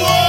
Whoa!